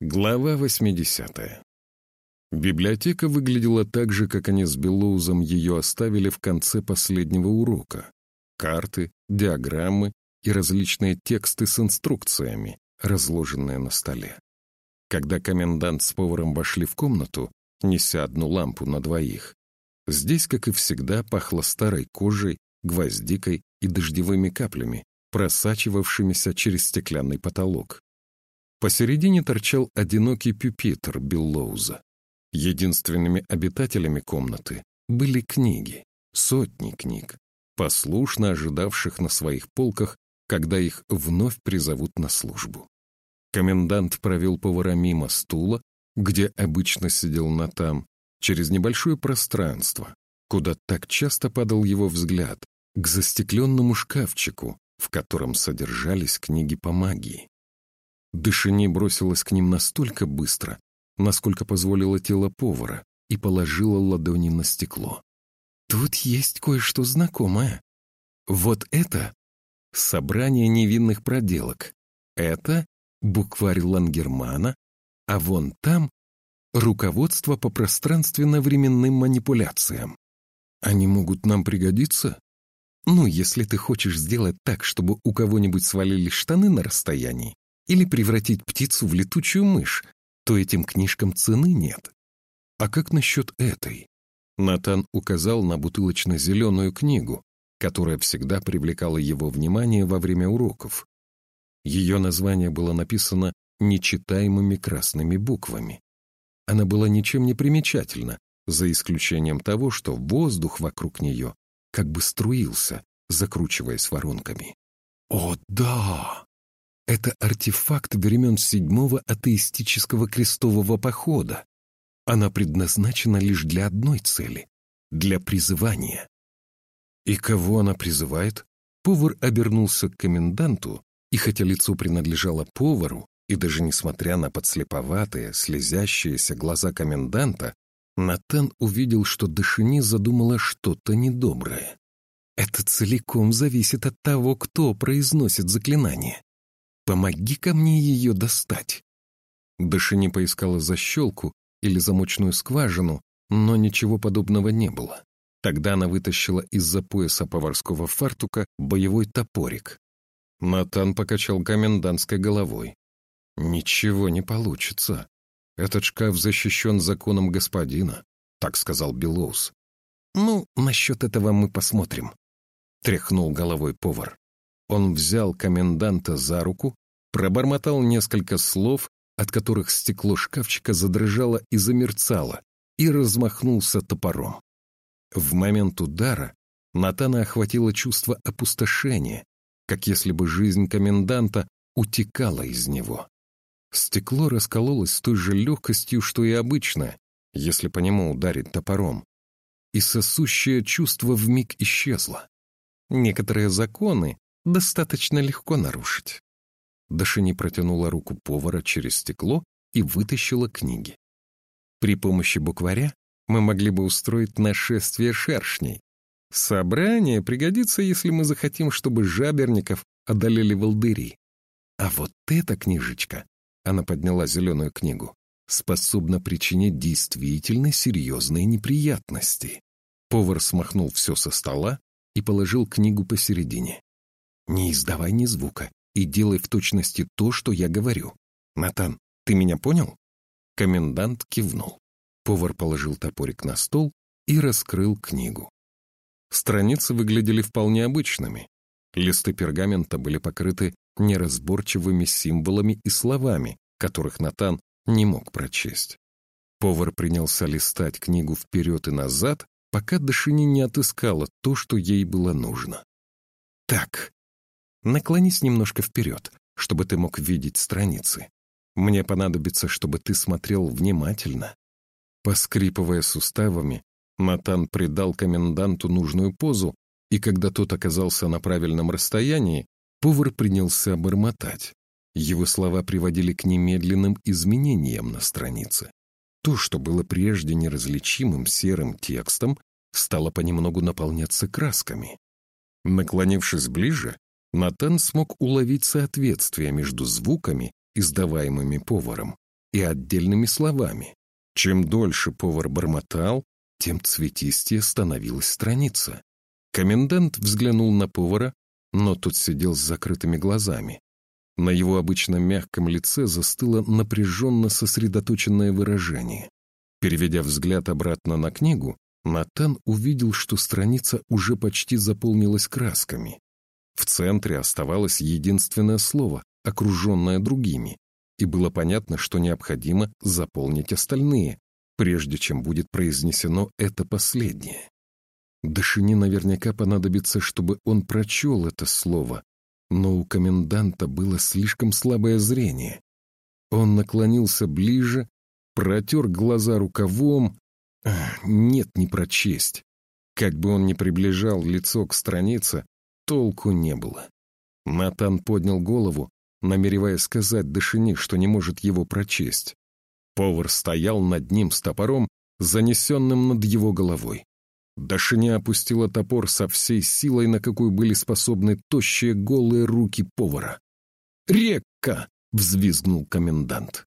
Глава 80. Библиотека выглядела так же, как они с Белоузом ее оставили в конце последнего урока. Карты, диаграммы и различные тексты с инструкциями, разложенные на столе. Когда комендант с поваром вошли в комнату, неся одну лампу на двоих, здесь, как и всегда, пахло старой кожей, гвоздикой и дождевыми каплями, просачивавшимися через стеклянный потолок. Посередине торчал одинокий пюпитр Биллоуза. Единственными обитателями комнаты были книги, сотни книг, послушно ожидавших на своих полках, когда их вновь призовут на службу. Комендант провел повара мимо стула, где обычно сидел Натан, через небольшое пространство, куда так часто падал его взгляд, к застекленному шкафчику, в котором содержались книги по магии. Дышини бросилась к ним настолько быстро, насколько позволило тело повара, и положила ладони на стекло. «Тут есть кое-что знакомое. Вот это — собрание невинных проделок. Это — букварь Лангермана, а вон там — руководство по пространственно-временным манипуляциям. Они могут нам пригодиться? Ну, если ты хочешь сделать так, чтобы у кого-нибудь свалились штаны на расстоянии, или превратить птицу в летучую мышь, то этим книжкам цены нет. А как насчет этой? Натан указал на бутылочно-зеленую книгу, которая всегда привлекала его внимание во время уроков. Ее название было написано нечитаемыми красными буквами. Она была ничем не примечательна, за исключением того, что воздух вокруг нее как бы струился, закручиваясь воронками. «О, да!» Это артефакт времен седьмого атеистического крестового похода. Она предназначена лишь для одной цели — для призывания. И кого она призывает? Повар обернулся к коменданту, и хотя лицо принадлежало повару, и даже несмотря на подслеповатые, слезящиеся глаза коменданта, Натан увидел, что Дашини задумала что-то недоброе. Это целиком зависит от того, кто произносит заклинание. Помоги-ка мне ее достать. Дашини поискала защелку или замочную скважину, но ничего подобного не было. Тогда она вытащила из-за пояса поварского фартука боевой топорик. Натан покачал комендантской головой. «Ничего не получится. Этот шкаф защищен законом господина», — так сказал Белоус. «Ну, насчет этого мы посмотрим», — тряхнул головой повар. Он взял коменданта за руку, пробормотал несколько слов, от которых стекло шкафчика задрожало и замерцало, и размахнулся топором. В момент удара Натана охватило чувство опустошения, как если бы жизнь коменданта утекала из него. Стекло раскололось с той же легкостью, что и обычно, если по нему ударить топором, и сосущее чувство вмиг исчезло. Некоторые законы достаточно легко нарушить. Дашини протянула руку повара через стекло и вытащила книги. При помощи букваря мы могли бы устроить нашествие шершней. Собрание пригодится, если мы захотим, чтобы жаберников одолели волдыри. А вот эта книжечка, она подняла зеленую книгу, способна причинить действительно серьезные неприятности. Повар смахнул все со стола и положил книгу посередине. «Не издавай ни звука и делай в точности то, что я говорю. Натан, ты меня понял?» Комендант кивнул. Повар положил топорик на стол и раскрыл книгу. Страницы выглядели вполне обычными. Листы пергамента были покрыты неразборчивыми символами и словами, которых Натан не мог прочесть. Повар принялся листать книгу вперед и назад, пока Дашини не отыскала то, что ей было нужно. «Так, наклонись немножко вперед, чтобы ты мог видеть страницы. Мне понадобится, чтобы ты смотрел внимательно». Поскрипывая суставами, Натан придал коменданту нужную позу, и когда тот оказался на правильном расстоянии, повар принялся бормотать. Его слова приводили к немедленным изменениям на странице. То, что было прежде неразличимым серым текстом, стало понемногу наполняться красками. Наклонившись ближе, Натан смог уловить соответствие между звуками, издаваемыми поваром, и отдельными словами. Чем дольше повар бормотал, тем цветистее становилась страница. Комендант взглянул на повара, но тот сидел с закрытыми глазами. На его обычно мягком лице застыло напряженно сосредоточенное выражение. Переведя взгляд обратно на книгу, Натан увидел, что страница уже почти заполнилась красками. В центре оставалось единственное слово, окруженное другими, и было понятно, что необходимо заполнить остальные, прежде чем будет произнесено это последнее. Дашини наверняка понадобится, чтобы он прочел это слово, но у коменданта было слишком слабое зрение. Он наклонился ближе, протер глаза рукавом. нет, не прочесть. Как бы он ни приближал лицо к странице, толку не было. Натан поднял голову, намереваясь сказать Дашини, что не может его прочесть. Повар стоял над ним с топором, занесенным над его головой. Дашиня опустила топор со всей силой, на какую были способны тощие голые руки повара. «Рекка!» — взвизгнул комендант.